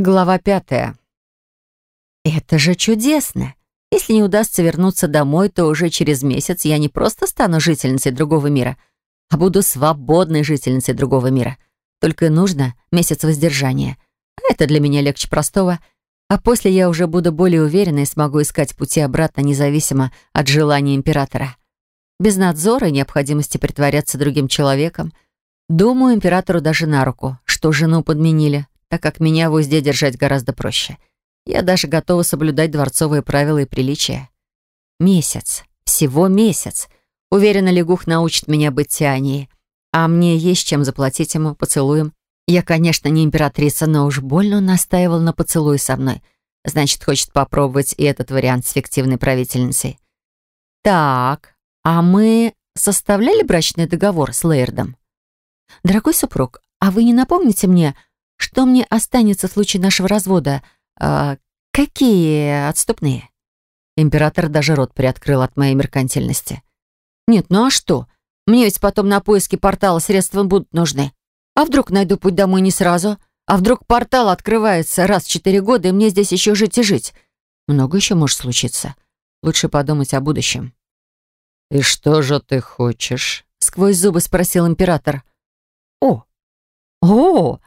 Глава пятая. Это же чудесно! Если не удастся вернуться домой, то уже через месяц я не просто стану жительницей другого мира, а буду свободной жительницей другого мира. Только нужно месяц воздержания. Это для меня легче простого. А после я уже буду более уверена и смогу искать пути обратно, независимо от желания императора. Без надзора и необходимости притворяться другим человеком. Думаю, императору даже на руку, что жену подменили, так как меня в узде держать гораздо проще. Я даже готова соблюдать дворцовые правила и приличия. Месяц. Всего месяц. Уверена, Лягух научит меня быть Тианией. А мне есть чем заплатить ему поцелуем. Я, конечно, не императрица, но уж больно настаивал на поцелуй со мной. Значит, хочет попробовать и этот вариант с фиктивной правительницей. Так, а мы составляли брачный договор с Лейердом? Дорогой супруг, а вы не напомните мне, что мне останется в случае нашего развода? А, какие отступные? Император даже рот приоткрыл от моей меркантильности. Нет, ну а что? Мне ведь потом на поиски портала средства будут нужны. А вдруг найду путь домой не сразу? А вдруг портал открывается раз в четыре года, и мне здесь еще жить и жить? Много еще может случиться. Лучше подумать о будущем. «И что же ты хочешь?» — сквозь зубы спросил император. «О! О!»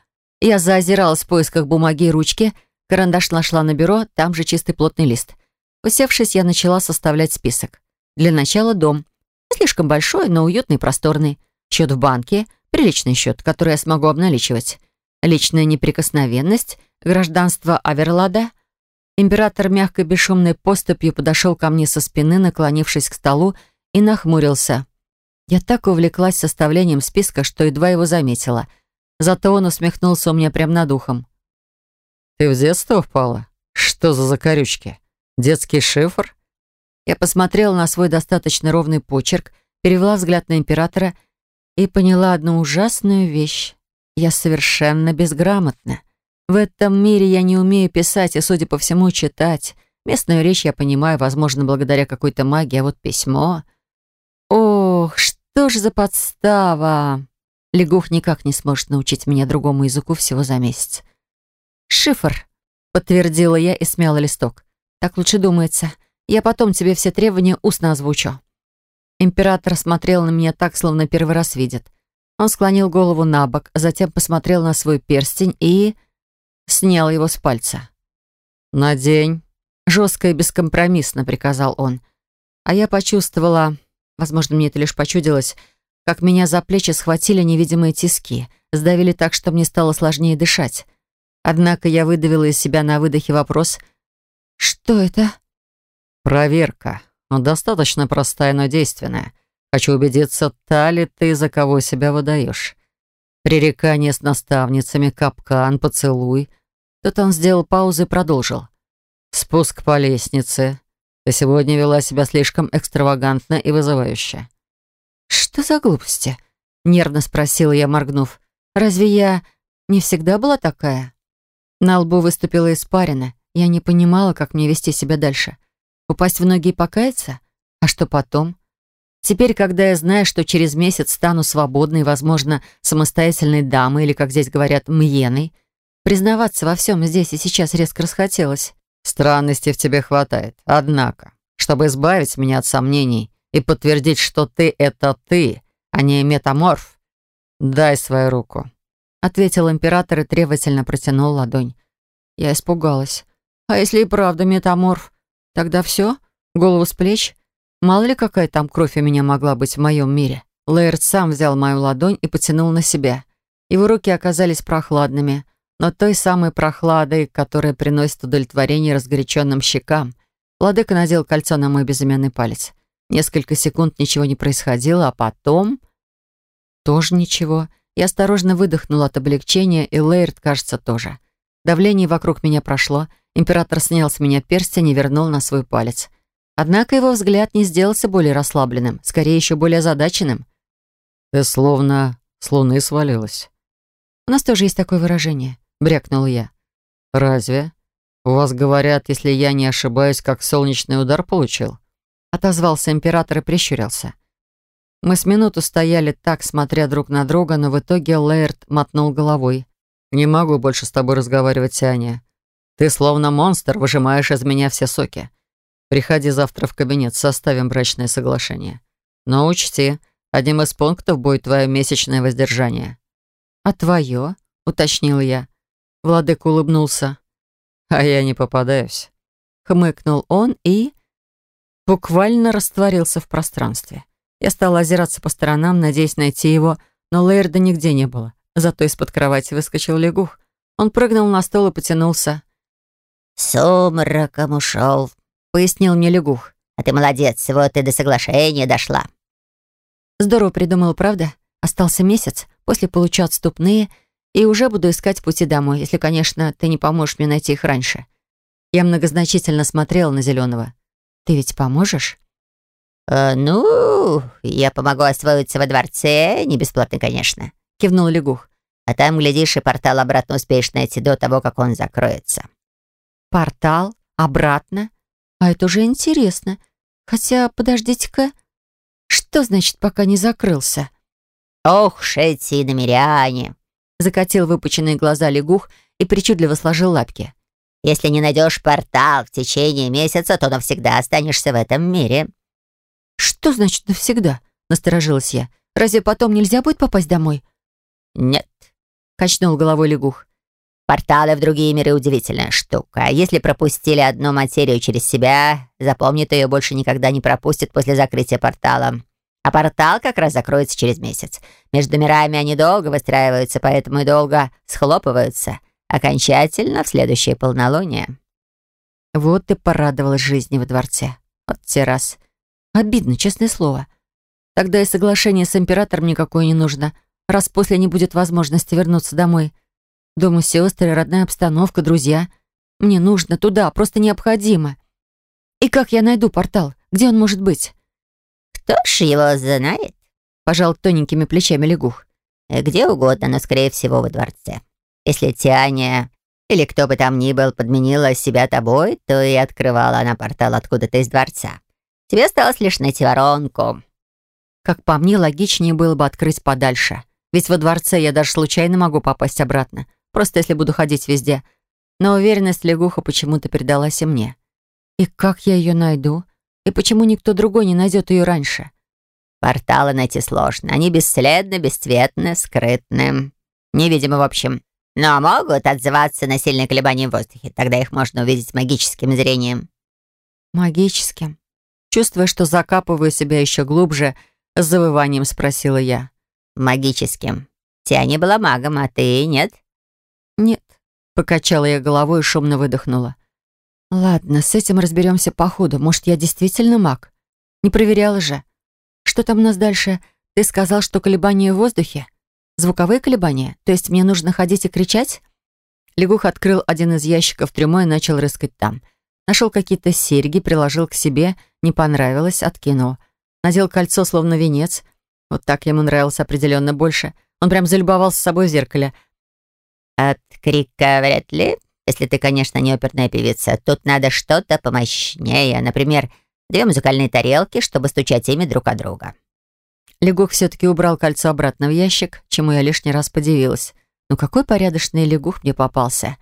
Я заозиралась в поисках бумаги и ручки. Карандаш нашла на бюро, там же чистый плотный лист. Усевшись, я начала составлять список. Для начала дом. Слишком большой, но уютный и просторный. Счет в банке, приличный счет, который я смогу обналичивать. Личная неприкосновенность, гражданство Аверлада. Император мягкой бесшумной поступью подошел ко мне со спины, наклонившись к столу, и нахмурился. Я так увлеклась составлением списка, что едва его заметила — Зато он усмехнулся у меня прямо над ухом. «Ты в детство впала? Что за закорючки? Детский шифр?» Я посмотрела на свой достаточно ровный почерк, перевела взгляд на императора и поняла одну ужасную вещь. Я совершенно безграмотна. В этом мире я не умею писать и, судя по всему, читать. Местную речь я понимаю, возможно, благодаря какой-то магии, а вот письмо... Ох, что ж за подстава! Лягух никак не сможет научить меня другому языку всего за месяц. «Шифр», — подтвердила я и смяла листок. «Так лучше думается. Я потом тебе все требования устно озвучу». Император смотрел на меня так, словно первый раз видит. Он склонил голову на бок, затем посмотрел на свой перстень и... снял его с пальца. «Надень», — жестко и бескомпромиссно приказал он. А я почувствовала, возможно, мне это лишь почудилось, как меня за плечи схватили невидимые тиски, сдавили так, что мне стало сложнее дышать. Однако я выдавила из себя на выдохе вопрос «Что это?» «Проверка. Ну, достаточно простая, но действенная. Хочу убедиться, та ли ты, за кого себя выдаешь. Пререкание с наставницами, капкан, поцелуй». Тут он сделал паузу и продолжил. «Спуск по лестнице. Ты сегодня вела себя слишком экстравагантно и вызывающе. «Что за глупости?» — нервно спросила я, моргнув. «Разве я не всегда была такая?» На лбу выступила испарина. Я не понимала, как мне вести себя дальше. Упасть в ноги и покаяться? А что потом? Теперь, когда я знаю, что через месяц стану свободной, возможно, самостоятельной дамой или, как здесь говорят, мьеной, признаваться во всем здесь и сейчас резко расхотелось. Странностей в тебе хватает. Однако, чтобы избавить меня от сомнений, и подтвердить, что ты — это ты, а не метаморф, дай свою руку», — ответил император и требовательно протянул ладонь. Я испугалась. «А если и правда метаморф? Тогда все? Голову с плеч? Мало ли какая там кровь у меня могла быть в моем мире?» Лейерд сам взял мою ладонь и потянул на себя. Его руки оказались прохладными, но той самой прохладой, которая приносит удовлетворение разгоряченным щекам. Владыка надел кольцо на мой безымянный палец. Несколько секунд ничего не происходило, а потом... Тоже ничего. Я осторожно выдохнула от облегчения, и Лейрд, кажется, тоже. Давление вокруг меня прошло. Император снял с меня перстень и вернул на свой палец. Однако его взгляд не сделался более расслабленным, скорее еще более озадаченным. «Ты словно с луны свалилась». «У нас тоже есть такое выражение», — брякнул я. «Разве? У вас говорят, если я не ошибаюсь, как солнечный удар получил?» Отозвался император и прищурился. Мы с минуту стояли так, смотря друг на друга, но в итоге Лейерт мотнул головой. «Не могу больше с тобой разговаривать, Аня. Ты словно монстр, выжимаешь из меня все соки. Приходи завтра в кабинет, составим брачное соглашение. Но учти, одним из пунктов будет твое месячное воздержание». «А твое?» — уточнил я. Владык улыбнулся. «А я не попадаюсь». Хмыкнул он и... буквально растворился в пространстве. Я стала озираться по сторонам, надеясь найти его, но Лейерда нигде не было. Зато из-под кровати выскочил лягух. Он прыгнул на стол и потянулся. «Сумраком ушел», — пояснил мне лягух. «А ты молодец, вот и до соглашения дошла». Здорово придумал, правда? Остался месяц, после получу отступные, и уже буду искать пути домой, если, конечно, ты не поможешь мне найти их раньше. Я многозначительно смотрела на Зеленого. Ты ведь поможешь? «Э, «Ну, я помогу освоиться во дворце, не бесплатно, конечно», — кивнул Лягух. «А там, глядишь, и портал обратно успеешь найти до того, как он закроется». «Портал? Обратно? А это уже интересно. Хотя, подождите-ка, что значит, пока не закрылся?» «Ох, шети и намеряне!» — закатил выпученные глаза Лягух и причудливо сложил лапки. «Если не найдешь портал в течение месяца, то навсегда останешься в этом мире». «Что значит навсегда?» — насторожилась я. «Разве потом нельзя будет попасть домой?» «Нет», — качнул головой лягух. «Порталы в другие миры — удивительная штука. Если пропустили одну материю через себя, запомнит ее больше никогда не пропустит после закрытия портала. А портал как раз закроется через месяц. Между мирами они долго выстраиваются, поэтому и долго схлопываются. Окончательно в следующее полнолуние». Вот и порадовалась жизни во дворце. Вот те раз. Обидно, честное слово. Тогда и соглашение с императором никакое не нужно, раз после не будет возможности вернуться домой. Дома сестры, родная обстановка, друзья. Мне нужно туда, просто необходимо. И как я найду портал? Где он может быть? «Кто ж его знает?» — пожал тоненькими плечами лягух. «Где угодно, но, скорее всего, во дворце. Если Тяня или кто бы там ни был подменила себя тобой, то и открывала она портал откуда-то из дворца. Тебе осталось лишь найти воронку». Как по мне, логичнее было бы открыть подальше. Ведь во дворце я даже случайно могу попасть обратно. Просто если буду ходить везде. Но уверенность лягуха почему-то передалась и мне. И как я ее найду? И почему никто другой не найдет ее раньше? Порталы найти сложно. Они бесследны, бесцветны, скрытны. Невидимы, в общем. Но могут отзываться на сильные колебания в воздухе. Тогда их можно увидеть магическим зрением. Магическим? Чувствуя, что закапываю себя еще глубже, с завыванием спросила я. «Магическим. Тяни была магом, а ты нет?» «Нет», — покачала я головой и шумно выдохнула. «Ладно, с этим разберемся по ходу. Может, я действительно маг? Не проверяла же. Что там у нас дальше? Ты сказал, что колебания в воздухе? Звуковые колебания? То есть мне нужно ходить и кричать?» Лягух открыл один из ящиков трюмо и начал рыскать там — Нашел какие-то серьги, приложил к себе, не понравилось, откинул. Надел кольцо, словно венец. Вот так ему нравилось определенно больше. Он прям залюбовался собой в зеркале. «От крика вряд ли, если ты, конечно, не оперная певица. Тут надо что-то помощнее. Например, две музыкальные тарелки, чтобы стучать ими друг от друга». Лягух все-таки убрал кольцо обратно в ящик, чему я лишний раз подивилась. Ну какой порядочный лягух мне попался.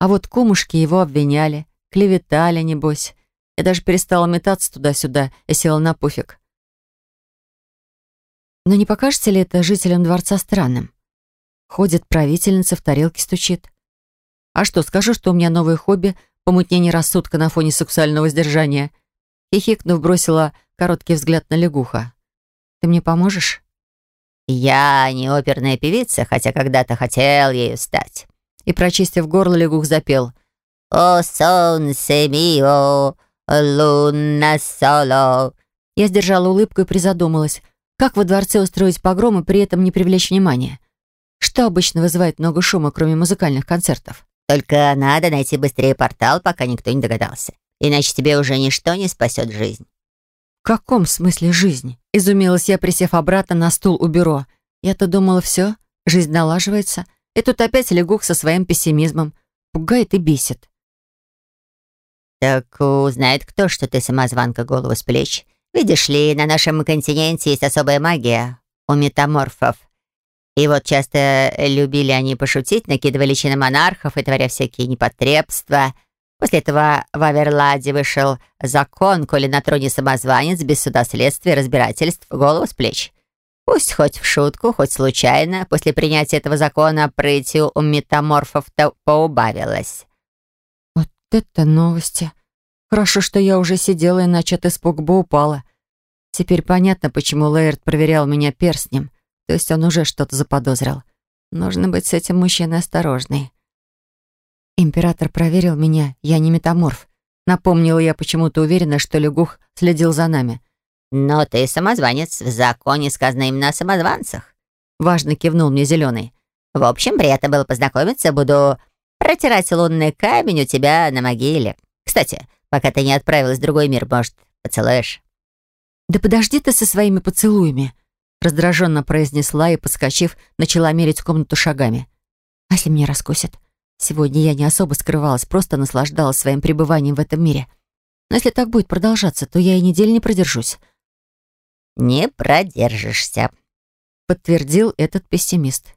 А вот кумушки его обвиняли. Клеветали, небось. Я даже перестала метаться туда-сюда и села на пуфик. Но не покажется ли это жителям дворца странным? Ходит правительница, в тарелке стучит. А что, скажу, что у меня новое хобби — помутнение рассудка на фоне сексуального сдержания. Хихикнув, бросила короткий взгляд на лягуха. «Ты мне поможешь?» «Я не оперная певица, хотя когда-то хотел ею стать». И, прочистив горло, лягух запел. «О солнце мио, луна соло». Я сдержала улыбку и призадумалась, как во дворце устроить погром и при этом не привлечь внимания. Что обычно вызывает много шума, кроме музыкальных концертов? Только надо найти быстрее портал, пока никто не догадался. Иначе тебе уже ничто не спасет жизнь. «В каком смысле жизнь?» Изумилась я, присев обратно на стул у бюро. Я-то думала, все, жизнь налаживается. И тут опять лягух со своим пессимизмом. Пугает и бесит. «Так узнает кто, что ты самозванка голову с плеч. Видишь ли, на нашем континенте есть особая магия у метаморфов. И вот часто любили они пошутить, накидывали чины монархов и творя всякие непотребства. После этого в Аверладе вышел закон, коли на троне самозванец, без суда следствия, разбирательств, голову с плеч. Пусть хоть в шутку, хоть случайно, после принятия этого закона прытью у метаморфов-то поубавилось. Вот это новости. Хорошо, что я уже сидела, иначе от испуга бы упала. Теперь понятно, почему Лейерт проверял меня перстнем. То есть он уже что-то заподозрил. Нужно быть с этим мужчиной осторожной. Император проверил меня, я не метаморф. Напомнила я почему-то уверена, что Лягух следил за нами. «Но ты самозванец. В законе сказано именно о самозванцах». Важно кивнул мне Зеленый. «В общем, приятно было познакомиться. Буду протирать лунный камень у тебя на могиле. Кстати, пока ты не отправилась в другой мир, может, поцелуешь?» «Да подожди ты со своими поцелуями», раздраженно произнесла и, подскочив, начала мерить комнату шагами. «А если меня раскусят? Сегодня я не особо скрывалась, просто наслаждалась своим пребыванием в этом мире. Но если так будет продолжаться, то я и недели не продержусь». «Не продержишься», — подтвердил этот пессимист.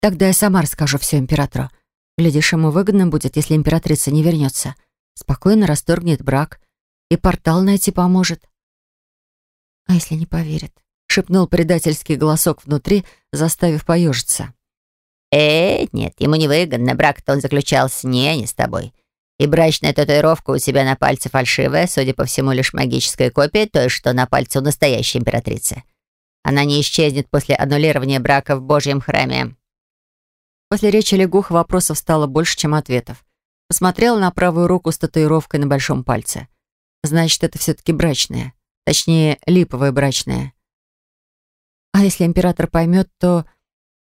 «Тогда я сама расскажу все императору. Глядишь, ему выгодно будет, если императрица не вернется. Спокойно расторгнет брак и портал найти поможет». «А если не поверит?» шепнул предательский голосок внутри, заставив поежиться. «Э, нет, ему невыгодно, брак-то он заключал с ней, а не с тобой. И брачная татуировка у тебя на пальце фальшивая, судя по всему, лишь магическая копия той, что на пальце у настоящей императрицы. Она не исчезнет после аннулирования брака в Божьем храме». После речи лягух вопросов стало больше, чем ответов. Посмотрела на правую руку с татуировкой на большом пальце. Значит, это все-таки брачная. Точнее, липовая брачная. А если император поймет, то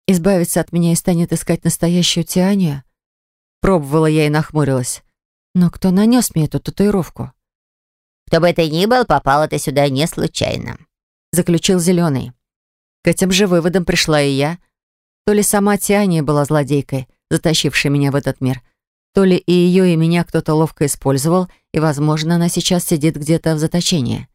избавится от меня и станет искать настоящую Тианию? Пробовала я и нахмурилась. Но кто нанес мне эту татуировку? Кто бы это ни был, попала ты сюда не случайно. Заключил Зеленый. К этим же выводам пришла и я. То ли сама Тиания была злодейкой, затащившей меня в этот мир, то ли и ее, и меня кто-то ловко использовал, и, возможно, она сейчас сидит где-то в заточении.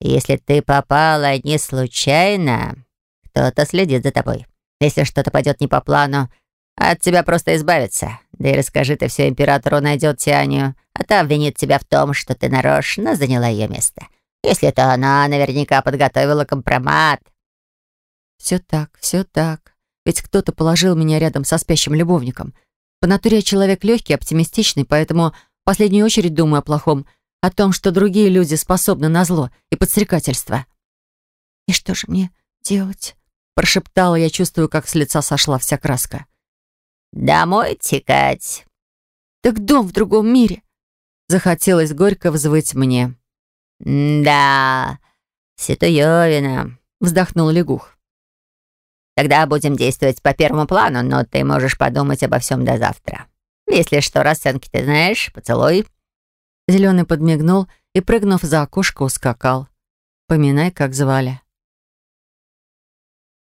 Если ты попала не случайно, кто-то следит за тобой. Если что-то пойдет не по плану, от тебя просто избавиться. Да и расскажи ты все императору, найдет Тианию, а та обвинит тебя в том, что ты нарочно заняла ее место. Если то она наверняка подготовила компромат. Все так, все так. Ведь кто-то положил меня рядом со спящим любовником. По натуре я человек легкий, оптимистичный, поэтому в последнюю очередь думаю о плохом — о том, что другие люди способны на зло и подстрекательство. «И что же мне делать?» Прошептала я, чувствую, как с лица сошла вся краска. «Домой текать». «Так дом в другом мире». Захотелось горько взвыть мне. «Да, Ситуевина», — вздохнул лягух. «Тогда будем действовать по первому плану, но ты можешь подумать обо всем до завтра. Если что, расценки ты знаешь, поцелуй». Зеленый подмигнул и, прыгнув за окошко, ускакал. Поминай, как звали.